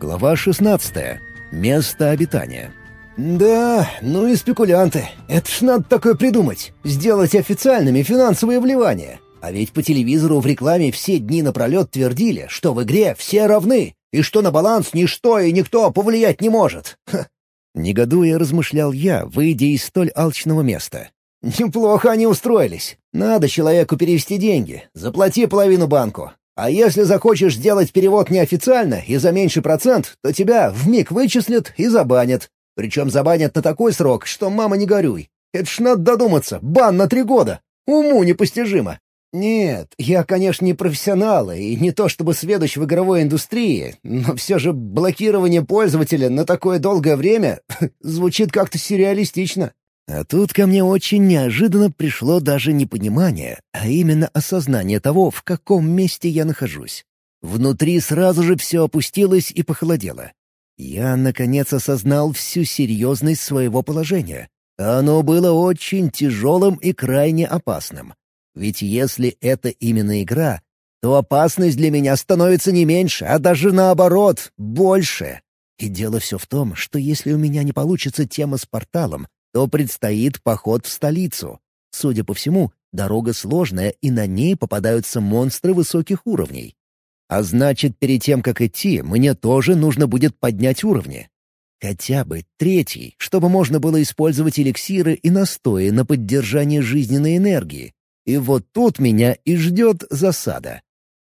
Глава 16. Место обитания. «Да, ну и спекулянты. Это ж надо такое придумать. Сделать официальными финансовые вливания. А ведь по телевизору в рекламе все дни напролет твердили, что в игре все равны, и что на баланс ничто и никто повлиять не может. Ха. Негодуя размышлял я, выйдя из столь алчного места. Неплохо они устроились. Надо человеку перевести деньги. Заплати половину банку. А если захочешь сделать перевод неофициально и за меньший процент, то тебя вмиг вычислят и забанят. Причем забанят на такой срок, что мама не горюй. Это ж надо додуматься, бан на три года. Уму непостижимо. Нет, я, конечно, не профессионал и не то чтобы сведущ в игровой индустрии, но все же блокирование пользователя на такое долгое время звучит как-то сюрреалистично. А тут ко мне очень неожиданно пришло даже не понимание, а именно осознание того, в каком месте я нахожусь. Внутри сразу же все опустилось и похолодело. Я, наконец, осознал всю серьезность своего положения. Оно было очень тяжелым и крайне опасным. Ведь если это именно игра, то опасность для меня становится не меньше, а даже наоборот, больше. И дело все в том, что если у меня не получится тема с порталом, то предстоит поход в столицу. Судя по всему, дорога сложная, и на ней попадаются монстры высоких уровней. А значит, перед тем, как идти, мне тоже нужно будет поднять уровни. Хотя бы третий, чтобы можно было использовать эликсиры и настои на поддержание жизненной энергии. И вот тут меня и ждет засада.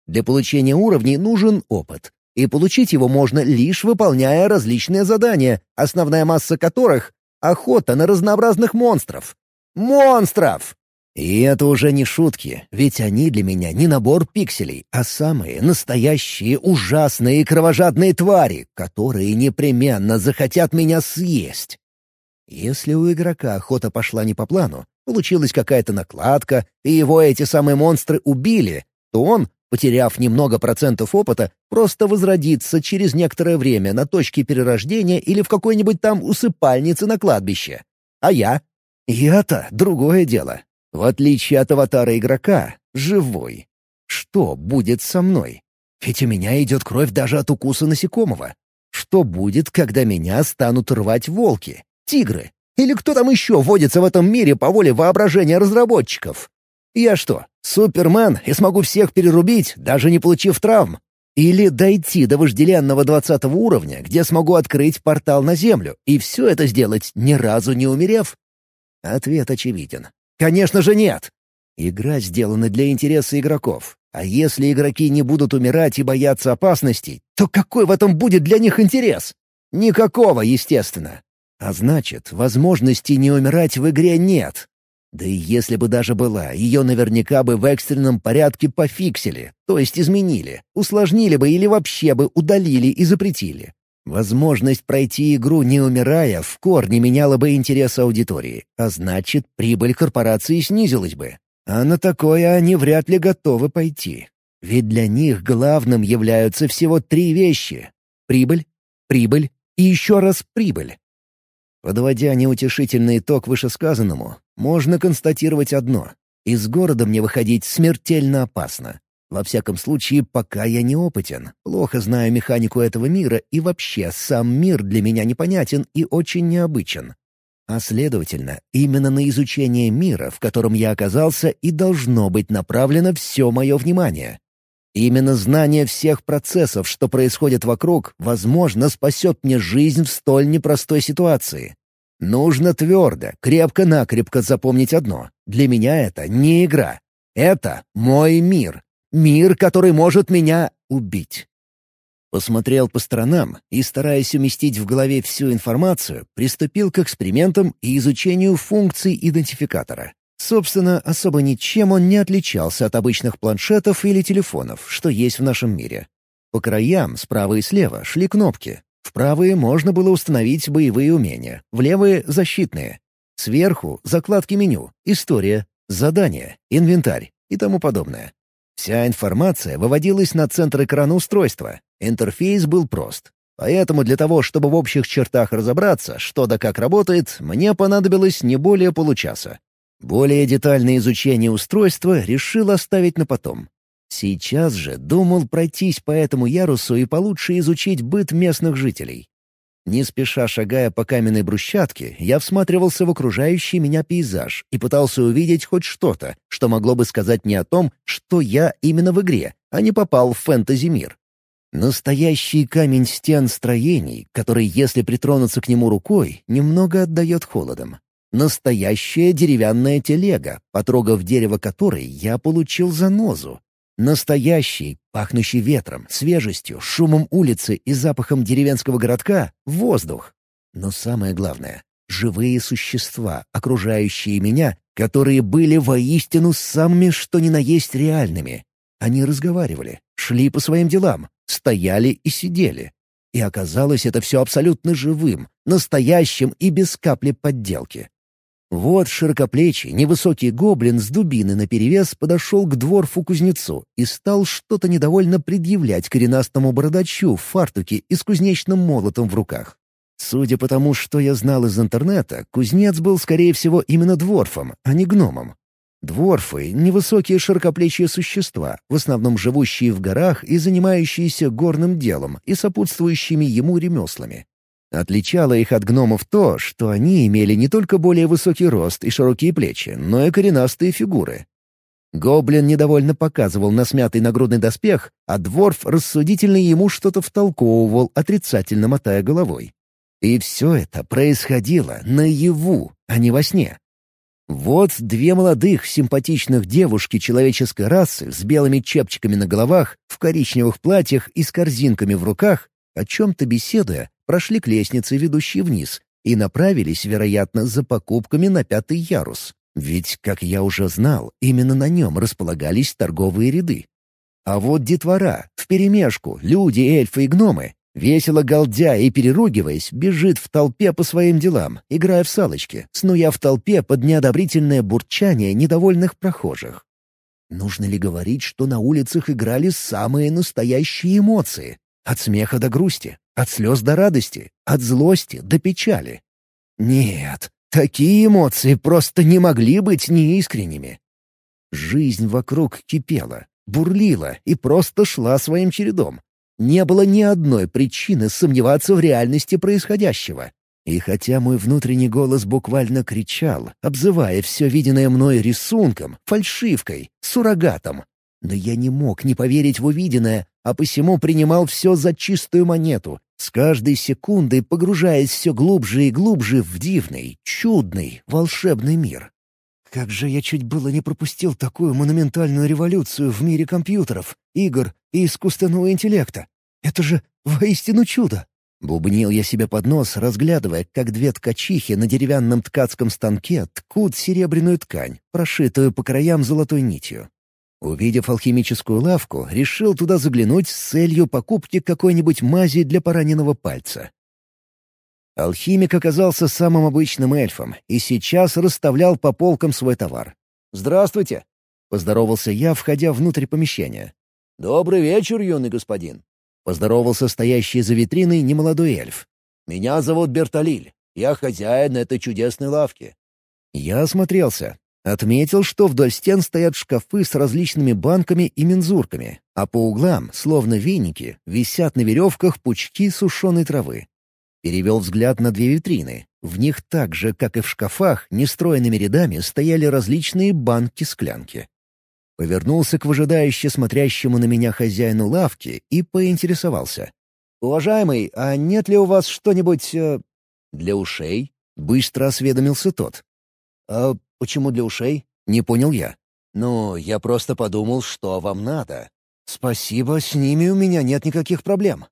Для получения уровней нужен опыт, и получить его можно лишь выполняя различные задания, основная масса которых Охота на разнообразных монстров. Монстров! И это уже не шутки, ведь они для меня не набор пикселей, а самые настоящие ужасные и кровожадные твари, которые непременно захотят меня съесть. Если у игрока охота пошла не по плану, получилась какая-то накладка, и его эти самые монстры убили, то он, потеряв немного процентов опыта, просто возродится через некоторое время на точке перерождения или в какой-нибудь там усыпальнице на кладбище. А я? Я-то другое дело. В отличие от аватара игрока, живой. Что будет со мной? Ведь у меня идет кровь даже от укуса насекомого. Что будет, когда меня станут рвать волки, тигры? Или кто там еще водится в этом мире по воле воображения разработчиков? Я что, Супермен и смогу всех перерубить, даже не получив травм? Или дойти до вожделенного двадцатого уровня, где смогу открыть портал на Землю, и все это сделать, ни разу не умерев? Ответ очевиден. Конечно же нет. Игра сделана для интереса игроков. А если игроки не будут умирать и бояться опасностей, то какой в этом будет для них интерес? Никакого, естественно. А значит, возможности не умирать в игре нет, да и если бы даже была, ее наверняка бы в экстренном порядке пофиксили, то есть изменили, усложнили бы или вообще бы удалили и запретили. Возможность пройти игру не умирая в корне меняла бы интерес аудитории, а значит, прибыль корпорации снизилась бы. А на такое они вряд ли готовы пойти. Ведь для них главным являются всего три вещи — прибыль, прибыль и еще раз прибыль. Подводя неутешительный итог вышесказанному, можно констатировать одно. Из города мне выходить смертельно опасно. Во всяком случае, пока я не опытен, плохо знаю механику этого мира и вообще сам мир для меня непонятен и очень необычен. А следовательно, именно на изучение мира, в котором я оказался, и должно быть направлено все мое внимание. Именно знание всех процессов, что происходит вокруг, возможно, спасет мне жизнь в столь непростой ситуации. Нужно твердо, крепко-накрепко запомнить одно. Для меня это не игра. Это мой мир. Мир, который может меня убить. Посмотрел по сторонам и, стараясь уместить в голове всю информацию, приступил к экспериментам и изучению функций идентификатора. Собственно, особо ничем он не отличался от обычных планшетов или телефонов, что есть в нашем мире. По краям, справа и слева, шли кнопки. В правые можно было установить боевые умения, в левые — защитные. Сверху — закладки меню, история, задания, инвентарь и тому подобное. Вся информация выводилась на центр экрана устройства. Интерфейс был прост. Поэтому для того, чтобы в общих чертах разобраться, что да как работает, мне понадобилось не более получаса. Более детальное изучение устройства решил оставить на потом. Сейчас же думал пройтись по этому ярусу и получше изучить быт местных жителей. Не спеша шагая по каменной брусчатке, я всматривался в окружающий меня пейзаж и пытался увидеть хоть что-то, что могло бы сказать мне о том, что я именно в игре, а не попал в фэнтези-мир. Настоящий камень стен строений, который, если притронуться к нему рукой, немного отдает холодом. Настоящая деревянная телега, потрогав дерево которой, я получил занозу. Настоящий, пахнущий ветром, свежестью, шумом улицы и запахом деревенского городка — воздух. Но самое главное — живые существа, окружающие меня, которые были воистину самыми что ни на есть реальными. Они разговаривали, шли по своим делам, стояли и сидели. И оказалось это все абсолютно живым, настоящим и без капли подделки. Вот широкоплечий, невысокий гоблин с дубины наперевес подошел к дворфу-кузнецу и стал что-то недовольно предъявлять коренастому бородачу в фартуке и с кузнечным молотом в руках. Судя по тому, что я знал из интернета, кузнец был, скорее всего, именно дворфом, а не гномом. Дворфы — невысокие широкоплечие существа, в основном живущие в горах и занимающиеся горным делом и сопутствующими ему ремеслами. Отличало их от гномов то, что они имели не только более высокий рост и широкие плечи, но и коренастые фигуры. Гоблин недовольно показывал на смятый нагрудный доспех, а дворф рассудительно ему что-то втолковывал, отрицательно мотая головой. И все это происходило наяву, а не во сне. Вот две молодых, симпатичных девушки человеческой расы с белыми чепчиками на головах, в коричневых платьях и с корзинками в руках, о чем-то беседуя, прошли к лестнице, ведущей вниз, и направились, вероятно, за покупками на пятый ярус. Ведь, как я уже знал, именно на нем располагались торговые ряды. А вот детвора, вперемешку, люди, эльфы и гномы, весело галдя и переругиваясь, бежит в толпе по своим делам, играя в салочки, снуя в толпе под неодобрительное бурчание недовольных прохожих. Нужно ли говорить, что на улицах играли самые настоящие эмоции? От смеха до грусти, от слез до радости, от злости до печали. Нет, такие эмоции просто не могли быть неискренними. Жизнь вокруг кипела, бурлила и просто шла своим чередом. Не было ни одной причины сомневаться в реальности происходящего. И хотя мой внутренний голос буквально кричал, обзывая все виденное мной рисунком, фальшивкой, суррогатом, но я не мог не поверить в увиденное, а посему принимал все за чистую монету, с каждой секундой погружаясь все глубже и глубже в дивный, чудный, волшебный мир. Как же я чуть было не пропустил такую монументальную революцию в мире компьютеров, игр и искусственного интеллекта. Это же воистину чудо! Бубнил я себе под нос, разглядывая, как две ткачихи на деревянном ткацком станке ткут серебряную ткань, прошитую по краям золотой нитью. Увидев алхимическую лавку, решил туда заглянуть с целью покупки какой-нибудь мази для пораненного пальца. Алхимик оказался самым обычным эльфом и сейчас расставлял по полкам свой товар. «Здравствуйте!» — поздоровался я, входя внутрь помещения. «Добрый вечер, юный господин!» — поздоровался стоящий за витриной немолодой эльф. «Меня зовут Бертолиль. Я хозяин этой чудесной лавки». Я осмотрелся. Отметил, что вдоль стен стоят шкафы с различными банками и мензурками, а по углам, словно веники, висят на веревках пучки сушеной травы. Перевел взгляд на две витрины. В них так же, как и в шкафах, нестроенными рядами стояли различные банки-склянки. Повернулся к выжидающе смотрящему на меня хозяину лавки и поинтересовался. «Уважаемый, а нет ли у вас что-нибудь... Э, для ушей?» — быстро осведомился тот. «А «Почему для ушей?» — не понял я. «Ну, я просто подумал, что вам надо». «Спасибо, с ними у меня нет никаких проблем».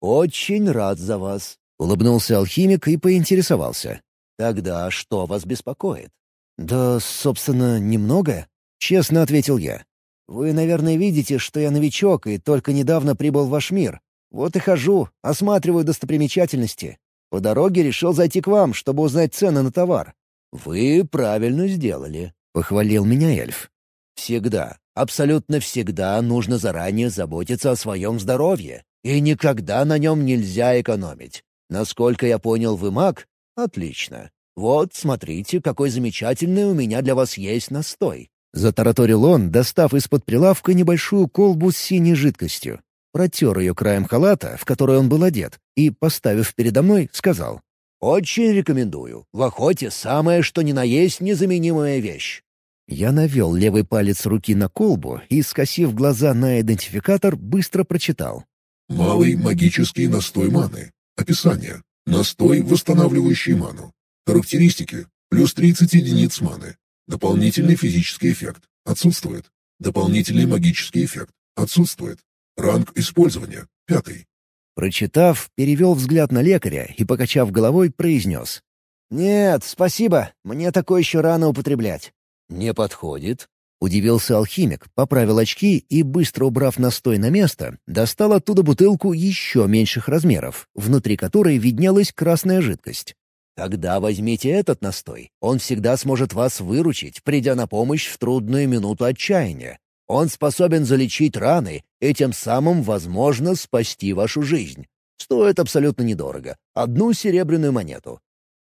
«Очень рад за вас», — улыбнулся алхимик и поинтересовался. «Тогда что вас беспокоит?» «Да, собственно, немного», — честно ответил я. «Вы, наверное, видите, что я новичок и только недавно прибыл в ваш мир. Вот и хожу, осматриваю достопримечательности. По дороге решил зайти к вам, чтобы узнать цены на товар. «Вы правильно сделали», — похвалил меня эльф. «Всегда, абсолютно всегда нужно заранее заботиться о своем здоровье, и никогда на нем нельзя экономить. Насколько я понял, вы маг? Отлично. Вот, смотрите, какой замечательный у меня для вас есть настой. Затараторил он, достав из-под прилавка небольшую колбу с синей жидкостью. Протер ее краем халата, в который он был одет, и, поставив передо мной, сказал. «Очень рекомендую. В охоте самое что ни на есть незаменимая вещь». Я навел левый палец руки на колбу и, скосив глаза на идентификатор, быстро прочитал. «Малый магический настой маны. Описание. Настой, восстанавливающий ману. Характеристики. Плюс 30 единиц маны. Дополнительный физический эффект. Отсутствует. Дополнительный магический эффект. Отсутствует. Ранг использования. Пятый. Прочитав, перевел взгляд на лекаря и, покачав головой, произнес. «Нет, спасибо. Мне такое еще рано употреблять». «Не подходит?» Удивился алхимик, поправил очки и, быстро убрав настой на место, достал оттуда бутылку еще меньших размеров, внутри которой виднелась красная жидкость. «Тогда возьмите этот настой. Он всегда сможет вас выручить, придя на помощь в трудную минуту отчаяния. Он способен залечить раны и тем самым, возможно, спасти вашу жизнь. Стоит абсолютно недорого. Одну серебряную монету».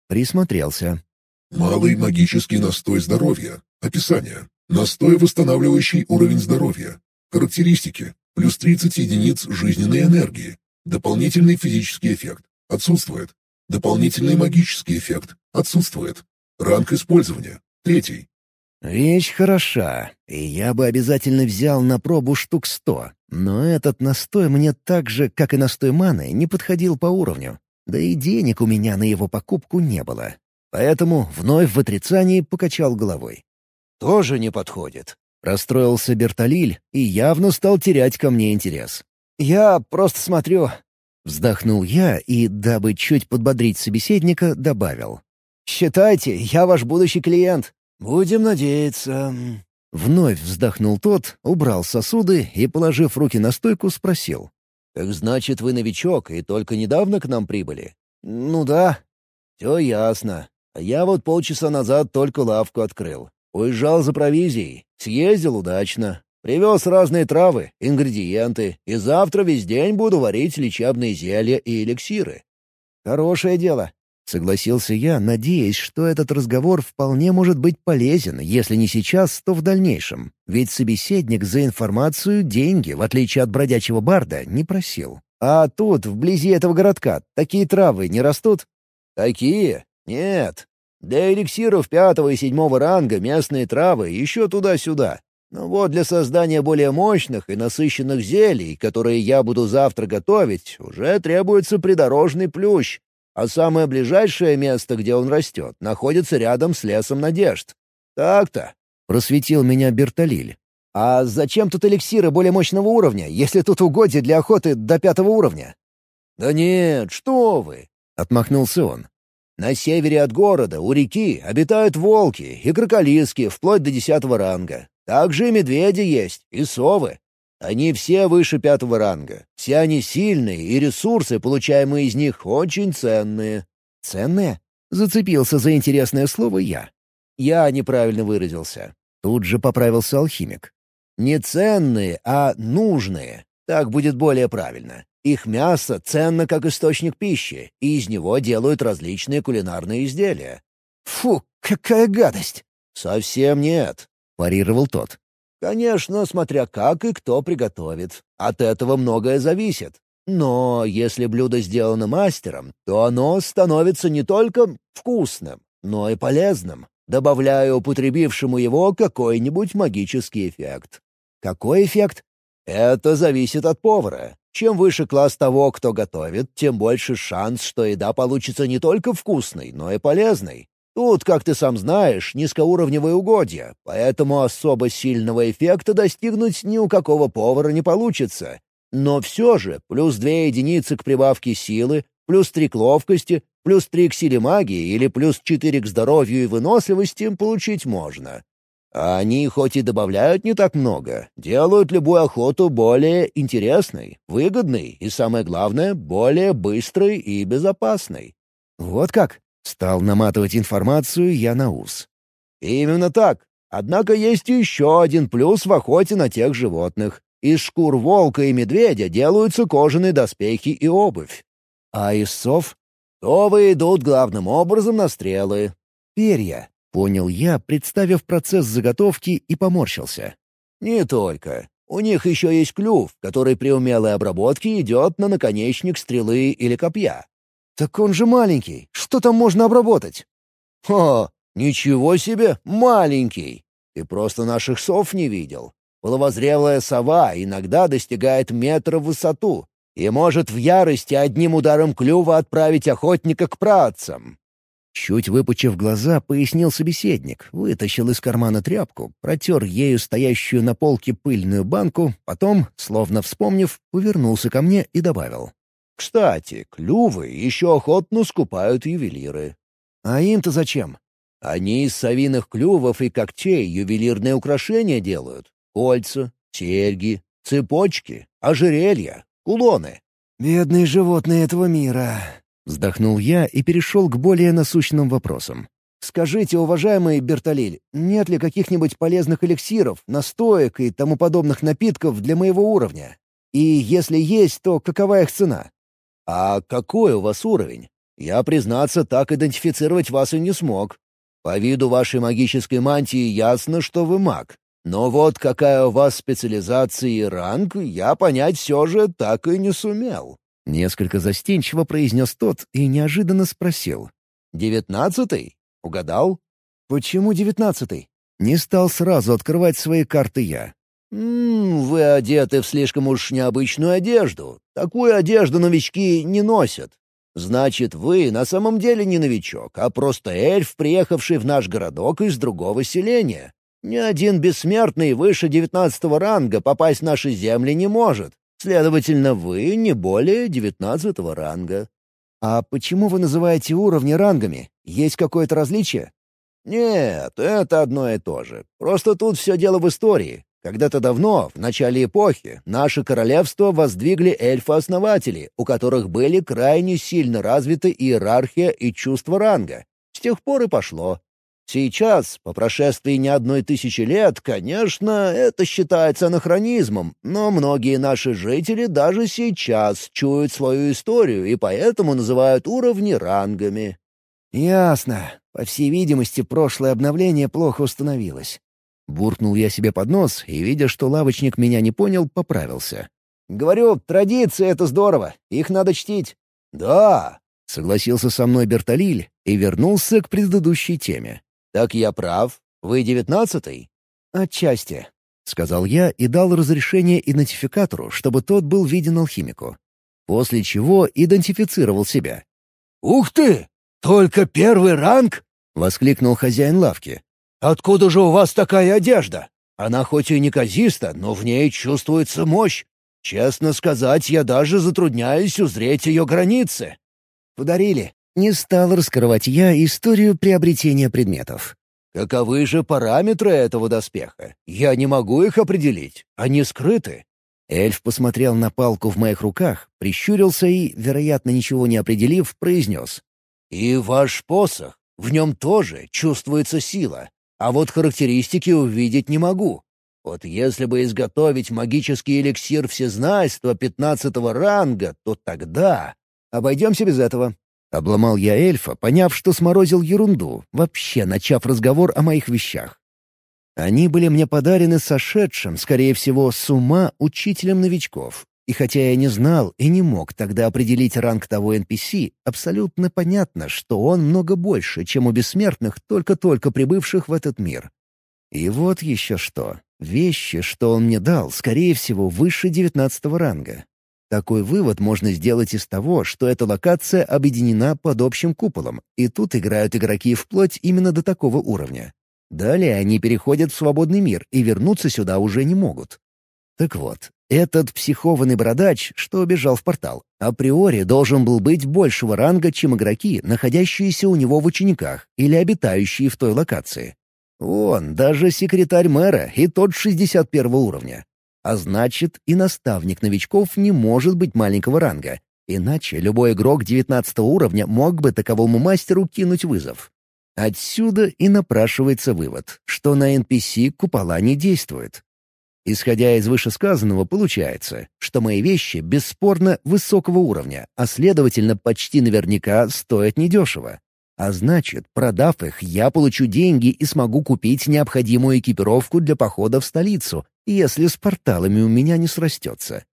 Присмотрелся. «Малый магический настой здоровья. Описание. Настой, восстанавливающий уровень здоровья. Характеристики. Плюс 30 единиц жизненной энергии. Дополнительный физический эффект. Отсутствует. Дополнительный магический эффект. Отсутствует. Ранг использования. Третий. Вещь хороша, и я бы обязательно взял на пробу штук сто, но этот настой мне так же, как и настой маны, не подходил по уровню. Да и денег у меня на его покупку не было. Поэтому вновь в отрицании покачал головой. «Тоже не подходит», — расстроился Бертолиль и явно стал терять ко мне интерес. «Я просто смотрю». Вздохнул я и, дабы чуть подбодрить собеседника, добавил. «Считайте, я ваш будущий клиент. «Будем надеяться». Вновь вздохнул тот, убрал сосуды и, положив руки на стойку, спросил. «Так значит, вы новичок и только недавно к нам прибыли?» «Ну да». «Все ясно. Я вот полчаса назад только лавку открыл. Уезжал за провизией, съездил удачно. Привез разные травы, ингредиенты, и завтра весь день буду варить лечебные зелья и эликсиры». «Хорошее дело. Согласился я, надеясь, что этот разговор вполне может быть полезен, если не сейчас, то в дальнейшем. Ведь собеседник за информацию деньги, в отличие от бродячего барда, не просил. «А тут, вблизи этого городка, такие травы не растут?» «Такие? Нет. Для эликсиров пятого и седьмого ранга местные травы еще туда-сюда. Но вот для создания более мощных и насыщенных зелий, которые я буду завтра готовить, уже требуется придорожный плющ, а самое ближайшее место, где он растет, находится рядом с лесом надежд. Так-то. Просветил меня Бертолиль. А зачем тут эликсиры более мощного уровня, если тут угодья для охоты до пятого уровня? Да нет, что вы! Отмахнулся он. На севере от города, у реки, обитают волки и кроколиски вплоть до десятого ранга. Также и медведи есть, и совы. Они все выше пятого ранга. Все они сильные, и ресурсы, получаемые из них, очень ценные». «Ценные?» — зацепился за интересное слово я. «Я неправильно выразился». Тут же поправился алхимик. «Не ценные, а нужные. Так будет более правильно. Их мясо ценно как источник пищи, и из него делают различные кулинарные изделия». «Фу, какая гадость!» «Совсем нет», — парировал тот. Конечно, смотря как и кто приготовит. От этого многое зависит. Но если блюдо сделано мастером, то оно становится не только вкусным, но и полезным, добавляя употребившему его какой-нибудь магический эффект. Какой эффект? Это зависит от повара. Чем выше класс того, кто готовит, тем больше шанс, что еда получится не только вкусной, но и полезной. Тут, как ты сам знаешь, низкоуровневые угодья, поэтому особо сильного эффекта достигнуть ни у какого повара не получится. Но все же плюс две единицы к прибавке силы, плюс три к ловкости, плюс три к силе магии или плюс четыре к здоровью и выносливости получить можно. А они хоть и добавляют не так много, делают любую охоту более интересной, выгодной и, самое главное, более быстрой и безопасной. «Вот как?» Стал наматывать информацию я на ус. «Именно так. Однако есть еще один плюс в охоте на тех животных. Из шкур волка и медведя делаются кожаные доспехи и обувь. А из сов? Совы идут главным образом на стрелы. Перья. Понял я, представив процесс заготовки и поморщился. «Не только. У них еще есть клюв, который при умелой обработке идет на наконечник стрелы или копья». «Так он же маленький. Что там можно обработать?» «О, ничего себе, маленький! Ты просто наших сов не видел. Половозрелая сова иногда достигает метра в высоту и может в ярости одним ударом клюва отправить охотника к працам. Чуть выпучив глаза, пояснил собеседник, вытащил из кармана тряпку, протер ею стоящую на полке пыльную банку, потом, словно вспомнив, повернулся ко мне и добавил. «Кстати, клювы еще охотно скупают ювелиры». «А им-то зачем?» «Они из совиных клювов и когтей ювелирные украшения делают. Кольца, серьги, цепочки, ожерелья, кулоны». «Бедные животные этого мира», Вздохнул я и перешел к более насущным вопросам. «Скажите, уважаемый Бертолиль, нет ли каких-нибудь полезных эликсиров, настоек и тому подобных напитков для моего уровня? И если есть, то какова их цена?» «А какой у вас уровень? Я, признаться, так идентифицировать вас и не смог. По виду вашей магической мантии ясно, что вы маг. Но вот какая у вас специализация и ранг, я понять все же так и не сумел». Несколько застенчиво произнес тот и неожиданно спросил. «Девятнадцатый? Угадал?» «Почему девятнадцатый?» Не стал сразу открывать свои карты я. «М -м, «Вы одеты в слишком уж необычную одежду. Такую одежду новички не носят. Значит, вы на самом деле не новичок, а просто эльф, приехавший в наш городок из другого селения. Ни один бессмертный выше девятнадцатого ранга попасть в наши земли не может. Следовательно, вы не более девятнадцатого ранга. А почему вы называете уровни рангами? Есть какое-то различие? Нет, это одно и то же. Просто тут все дело в истории. Когда-то давно, в начале эпохи, наше королевство воздвигли эльфы-основатели, у которых были крайне сильно развиты иерархия и чувство ранга. С тех пор и пошло. Сейчас, по прошествии не одной тысячи лет, конечно, это считается анахронизмом, но многие наши жители даже сейчас чуют свою историю и поэтому называют уровни рангами. «Ясно. По всей видимости, прошлое обновление плохо установилось». Буркнул я себе под нос и, видя, что лавочник меня не понял, поправился. «Говорю, традиции — это здорово. Их надо чтить». «Да», — согласился со мной Бертолиль и вернулся к предыдущей теме. «Так я прав. Вы девятнадцатый?» «Отчасти», — сказал я и дал разрешение идентификатору, чтобы тот был виден алхимику. После чего идентифицировал себя. «Ух ты! Только первый ранг?» — воскликнул хозяин лавки. «Откуда же у вас такая одежда? Она хоть и неказиста, но в ней чувствуется мощь. Честно сказать, я даже затрудняюсь узреть ее границы». «Подарили», не стал раскрывать я историю приобретения предметов. «Каковы же параметры этого доспеха? Я не могу их определить. Они скрыты». Эльф посмотрел на палку в моих руках, прищурился и, вероятно, ничего не определив, произнес. «И ваш посох. В нем тоже чувствуется сила. А вот характеристики увидеть не могу. Вот если бы изготовить магический эликсир всезнайства пятнадцатого ранга, то тогда... Обойдемся без этого. Обломал я эльфа, поняв, что сморозил ерунду, вообще начав разговор о моих вещах. Они были мне подарены сошедшим, скорее всего, с ума учителем новичков. И хотя я не знал и не мог тогда определить ранг того NPC, абсолютно понятно, что он много больше, чем у бессмертных, только-только прибывших в этот мир. И вот еще что. Вещи, что он мне дал, скорее всего, выше девятнадцатого ранга. Такой вывод можно сделать из того, что эта локация объединена под общим куполом, и тут играют игроки вплоть именно до такого уровня. Далее они переходят в свободный мир и вернуться сюда уже не могут. Так вот, этот психованный бородач, что убежал в портал, априори должен был быть большего ранга, чем игроки, находящиеся у него в учениках или обитающие в той локации. Он, даже секретарь мэра, и тот 61 уровня. А значит, и наставник новичков не может быть маленького ранга. Иначе любой игрок 19 уровня мог бы таковому мастеру кинуть вызов. Отсюда и напрашивается вывод, что на NPC купола не действуют. Исходя из вышесказанного, получается, что мои вещи бесспорно высокого уровня, а следовательно почти наверняка стоят недешево. А значит, продав их, я получу деньги и смогу купить необходимую экипировку для похода в столицу, если с порталами у меня не срастется.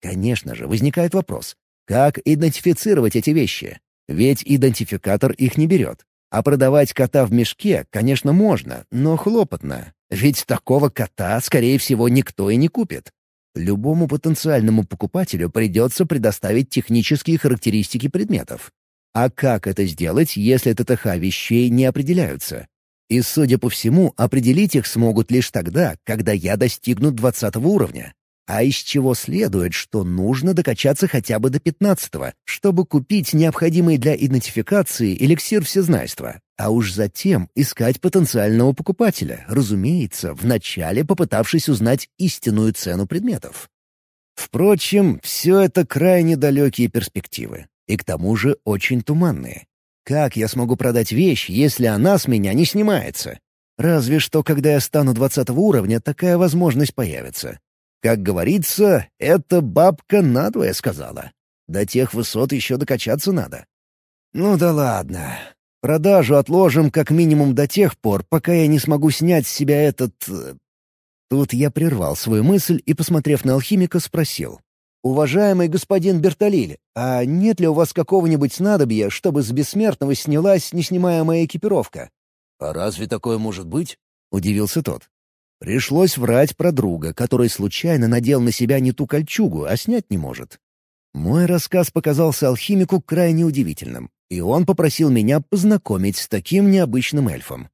Конечно же, возникает вопрос, как идентифицировать эти вещи? Ведь идентификатор их не берет. А продавать кота в мешке, конечно, можно, но хлопотно. Ведь такого кота, скорее всего, никто и не купит. Любому потенциальному покупателю придется предоставить технические характеристики предметов. А как это сделать, если ТТХ вещей не определяются? И, судя по всему, определить их смогут лишь тогда, когда я достигну 20 уровня. А из чего следует, что нужно докачаться хотя бы до 15 чтобы купить необходимый для идентификации эликсир всезнайства. А уж затем искать потенциального покупателя, разумеется, вначале попытавшись узнать истинную цену предметов. Впрочем, все это крайне далекие перспективы. И к тому же очень туманные. Как я смогу продать вещь, если она с меня не снимается? Разве что, когда я стану двадцатого уровня, такая возможность появится. Как говорится, эта бабка надвое сказала. До тех высот еще докачаться надо. Ну да ладно. Продажу отложим как минимум до тех пор, пока я не смогу снять с себя этот... Э, Тут я прервал свою мысль и, посмотрев на алхимика, спросил. «Уважаемый господин Бертолиль, а нет ли у вас какого-нибудь снадобья, чтобы с бессмертного снялась неснимаемая экипировка?» «А разве такое может быть?» — удивился тот. Пришлось врать про друга, который случайно надел на себя не ту кольчугу, а снять не может. Мой рассказ показался алхимику крайне удивительным, и он попросил меня познакомить с таким необычным эльфом.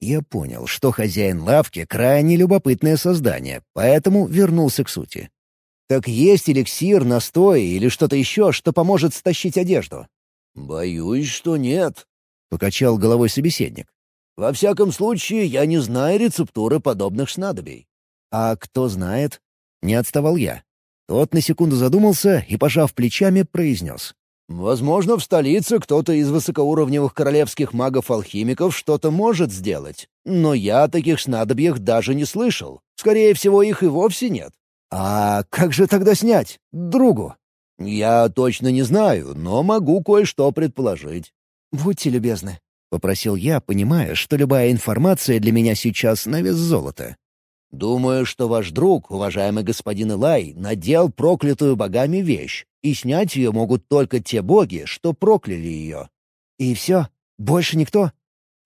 Я понял, что хозяин лавки — крайне любопытное создание, поэтому вернулся к сути. «Так есть эликсир, настой или что-то еще, что поможет стащить одежду?» «Боюсь, что нет», — покачал головой собеседник. Во всяком случае, я не знаю рецептуры подобных снадобий». «А кто знает?» Не отставал я. Тот на секунду задумался и, пожав плечами, произнес. «Возможно, в столице кто-то из высокоуровневых королевских магов-алхимиков что-то может сделать. Но я о таких снадобьях даже не слышал. Скорее всего, их и вовсе нет». «А как же тогда снять? Другу?» «Я точно не знаю, но могу кое-что предположить». «Будьте любезны», Попросил я, понимая, что любая информация для меня сейчас на вес золота. «Думаю, что ваш друг, уважаемый господин Илай, надел проклятую богами вещь, и снять ее могут только те боги, что прокляли ее». «И все? Больше никто?»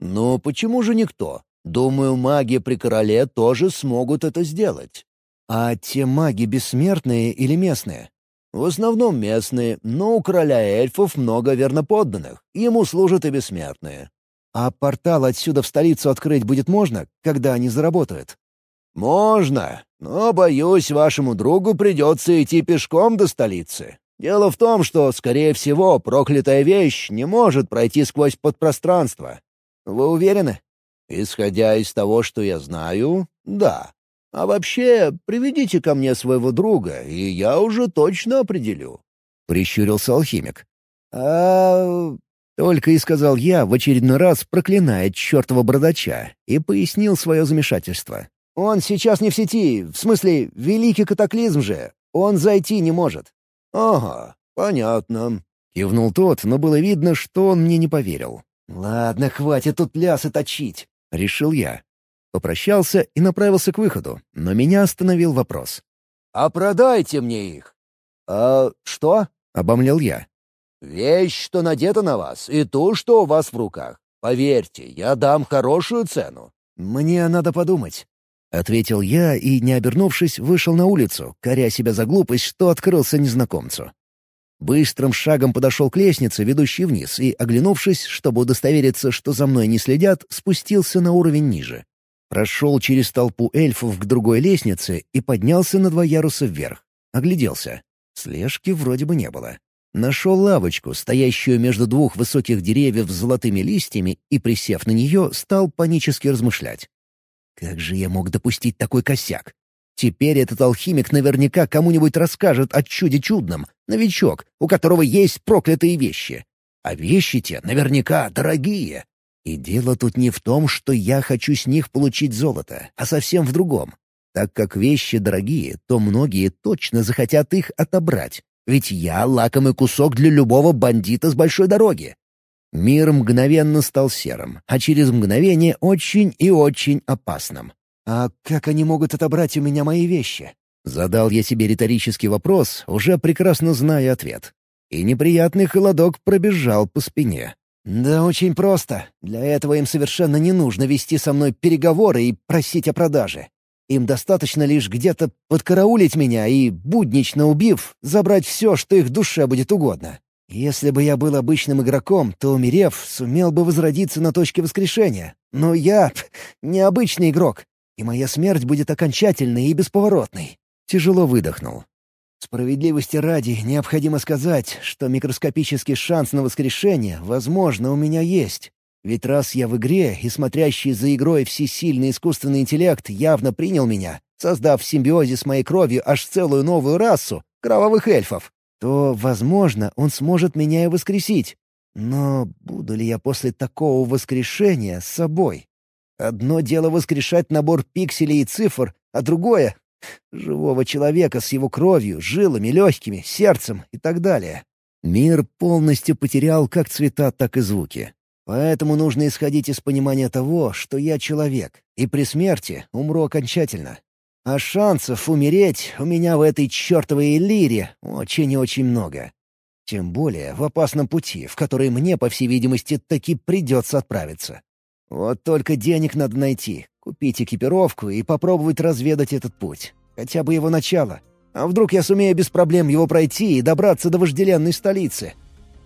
«Ну, почему же никто? Думаю, маги при короле тоже смогут это сделать». «А те маги бессмертные или местные?» «В основном местные, но у короля эльфов много верноподданных, ему служат и бессмертные. А портал отсюда в столицу открыть будет можно, когда они заработают? Можно, но, боюсь, вашему другу придется идти пешком до столицы. Дело в том, что, скорее всего, проклятая вещь не может пройти сквозь подпространство. Вы уверены? Исходя из того, что я знаю, да. А вообще, приведите ко мне своего друга, и я уже точно определю. Прищурился алхимик. А только и сказал я, в очередной раз проклиная чертова бородача, и пояснил свое замешательство. «Он сейчас не в сети, в смысле, великий катаклизм же. Он зайти не может». «Ага, понятно», — кивнул тот, но было видно, что он мне не поверил. «Ладно, хватит тут лясы точить», — решил я. Попрощался и направился к выходу, но меня остановил вопрос. «А продайте мне их!» «А что?» — обомлел я. Вещь, что надета на вас, и ту, что у вас в руках. Поверьте, я дам хорошую цену». «Мне надо подумать», — ответил я и, не обернувшись, вышел на улицу, коря себя за глупость, что открылся незнакомцу. Быстрым шагом подошел к лестнице, ведущей вниз, и, оглянувшись, чтобы удостовериться, что за мной не следят, спустился на уровень ниже. Прошел через толпу эльфов к другой лестнице и поднялся на два яруса вверх. Огляделся. Слежки вроде бы не было. Нашел лавочку, стоящую между двух высоких деревьев с золотыми листьями, и, присев на нее, стал панически размышлять. Как же я мог допустить такой косяк? Теперь этот алхимик наверняка кому-нибудь расскажет о чуде чудном, новичок, у которого есть проклятые вещи. А вещи те наверняка дорогие. И дело тут не в том, что я хочу с них получить золото, а совсем в другом. Так как вещи дорогие, то многие точно захотят их отобрать, ведь я — лакомый кусок для любого бандита с большой дороги. Мир мгновенно стал серым, а через мгновение очень и очень опасным. «А как они могут отобрать у меня мои вещи?» Задал я себе риторический вопрос, уже прекрасно зная ответ. И неприятный холодок пробежал по спине. «Да очень просто. Для этого им совершенно не нужно вести со мной переговоры и просить о продаже. Им достаточно лишь где-то подкараулить меня и, буднично убив, забрать все, что их душе будет угодно. Если бы я был обычным игроком, то, умерев, сумел бы возродиться на точке воскрешения. Но я — необычный игрок, и моя смерть будет окончательной и бесповоротной. Тяжело выдохнул. Справедливости ради, необходимо сказать, что микроскопический шанс на воскрешение, возможно, у меня есть. Ведь раз я в игре, и смотрящий за игрой всесильный искусственный интеллект явно принял меня, создав в симбиозе с моей кровью аж целую новую расу — кровавых эльфов, то, возможно, он сможет меня и воскресить. Но буду ли я после такого воскрешения с собой? Одно дело воскрешать набор пикселей и цифр, а другое Живого человека с его кровью, жилами, легкими, сердцем и так далее. Мир полностью потерял как цвета, так и звуки. Поэтому нужно исходить из понимания того, что я человек, и при смерти умру окончательно. А шансов умереть у меня в этой чертовой Элире очень и очень много. Тем более в опасном пути, в который мне, по всей видимости, таки придется отправиться. Вот только денег надо найти, купить экипировку и попробовать разведать этот путь. Хотя бы его начало. А вдруг я сумею без проблем его пройти и добраться до вожделенной столицы?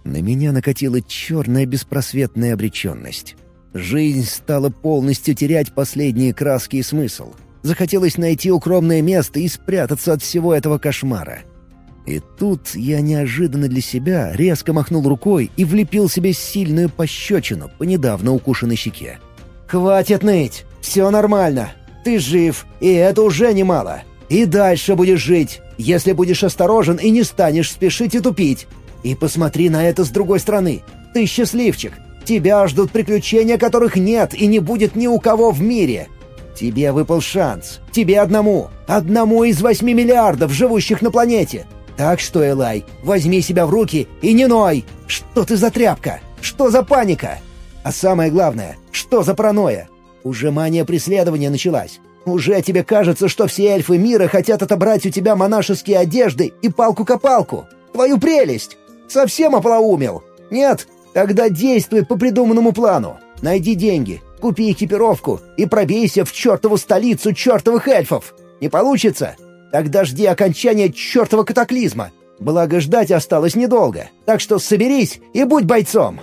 На меня накатила черная беспросветная обреченность. Жизнь стала полностью терять последние краски и смысл. Захотелось найти укромное место и спрятаться от всего этого кошмара. И тут я неожиданно для себя резко махнул рукой и влепил себе сильную пощечину по недавно укушенной щеке. «Хватит ныть! Все нормально! Ты жив, и это уже немало! И дальше будешь жить, если будешь осторожен и не станешь спешить и тупить! И посмотри на это с другой стороны! Ты счастливчик! Тебя ждут приключения, которых нет и не будет ни у кого в мире!» Тебе выпал шанс. Тебе одному. Одному из восьми миллиардов, живущих на планете. Так что, Элай, возьми себя в руки и не ной! Что ты за тряпка? Что за паника? А самое главное, что за паранойя? Уже мания преследования началась. Уже тебе кажется, что все эльфы мира хотят отобрать у тебя монашеские одежды и палку-копалку. Твою прелесть! Совсем ополоумел? Нет? Тогда действуй по придуманному плану. Найди деньги, купи экипировку и пробейся в чертову столицу чертовых эльфов. Не получится? Тогда жди окончания чертова катаклизма. Благо ждать осталось недолго, так что соберись и будь бойцом!»